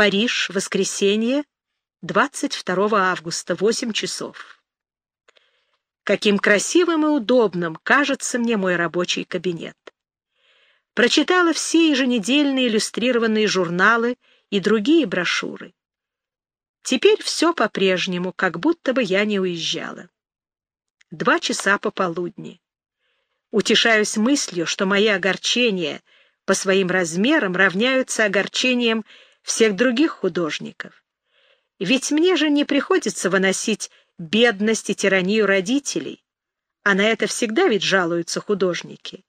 Париж, воскресенье, 22 августа, 8 часов. Каким красивым и удобным кажется мне мой рабочий кабинет. Прочитала все еженедельные иллюстрированные журналы и другие брошюры. Теперь все по-прежнему, как будто бы я не уезжала. Два часа пополудни. Утешаюсь мыслью, что мои огорчения по своим размерам равняются огорчениям всех других художников. Ведь мне же не приходится выносить бедность и тиранию родителей, а на это всегда ведь жалуются художники.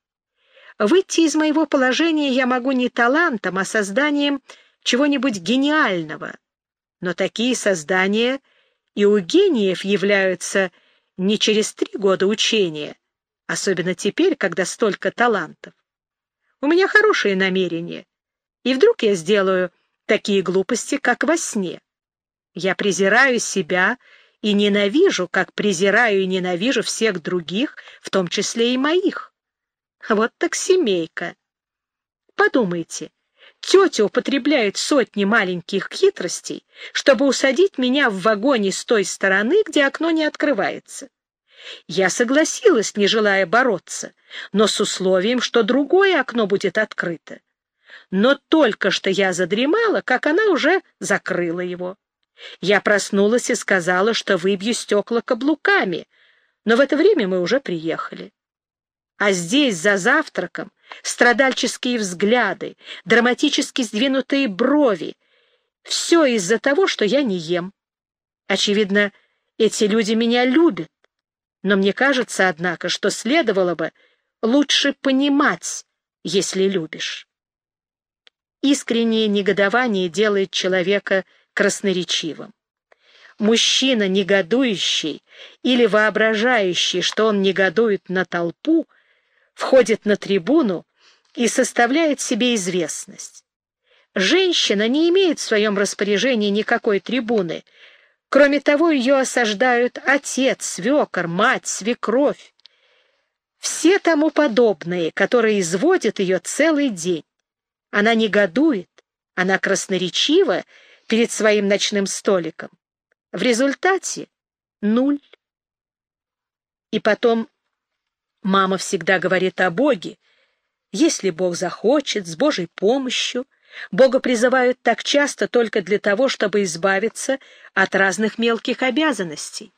Выйти из моего положения я могу не талантом, а созданием чего-нибудь гениального. Но такие создания и у гениев являются не через три года учения, особенно теперь, когда столько талантов. У меня хорошие намерения, и вдруг я сделаю такие глупости, как во сне. Я презираю себя и ненавижу, как презираю и ненавижу всех других, в том числе и моих. Вот так семейка. Подумайте, тетя употребляет сотни маленьких хитростей, чтобы усадить меня в вагоне с той стороны, где окно не открывается. Я согласилась, не желая бороться, но с условием, что другое окно будет открыто. Но только что я задремала, как она уже закрыла его. Я проснулась и сказала, что выбью стекла каблуками, но в это время мы уже приехали. А здесь, за завтраком, страдальческие взгляды, драматически сдвинутые брови. Все из-за того, что я не ем. Очевидно, эти люди меня любят. Но мне кажется, однако, что следовало бы лучше понимать, если любишь. Искреннее негодование делает человека красноречивым. Мужчина, негодующий или воображающий, что он негодует на толпу, входит на трибуну и составляет себе известность. Женщина не имеет в своем распоряжении никакой трибуны. Кроме того, ее осаждают отец, свекор, мать, свекровь. Все тому подобные, которые изводят ее целый день. Она негодует, она красноречива перед своим ночным столиком. В результате нуль. И потом мама всегда говорит о Боге. Если Бог захочет, с Божьей помощью, Бога призывают так часто только для того, чтобы избавиться от разных мелких обязанностей.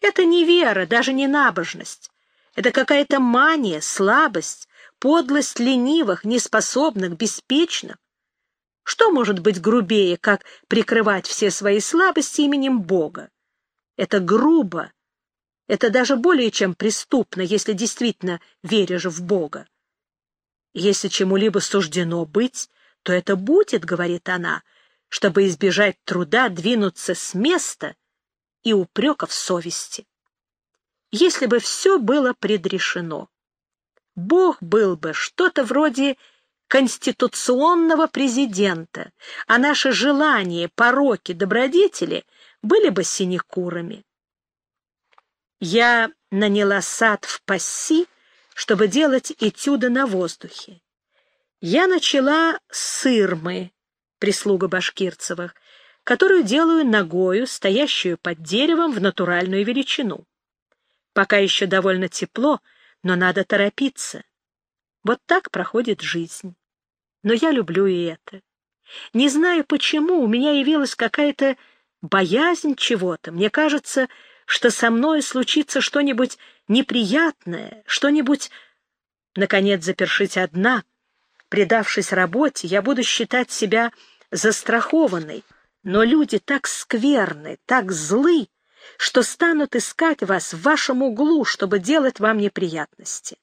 Это не вера, даже не набожность. Это какая-то мания, слабость, подлость ленивых, неспособных, беспечных. Что может быть грубее, как прикрывать все свои слабости именем Бога? Это грубо. Это даже более чем преступно, если действительно веришь в Бога. Если чему-либо суждено быть, то это будет, говорит она, чтобы избежать труда двинуться с места и упреков совести. Если бы все было предрешено, Бог был бы что-то вроде конституционного президента, а наши желания, пороки, добродетели были бы синекурами. Я наняла сад в Пасси, чтобы делать этюды на воздухе. Я начала сырмы, прислуга башкирцевых, которую делаю ногою, стоящую под деревом в натуральную величину. Пока еще довольно тепло, но надо торопиться. Вот так проходит жизнь. Но я люблю и это. Не знаю почему, у меня явилась какая-то боязнь чего-то. Мне кажется, что со мной случится что-нибудь неприятное, что-нибудь... Наконец, запершить одна, предавшись работе, я буду считать себя застрахованной. Но люди так скверны, так злы, что станут искать вас в вашем углу, чтобы делать вам неприятности.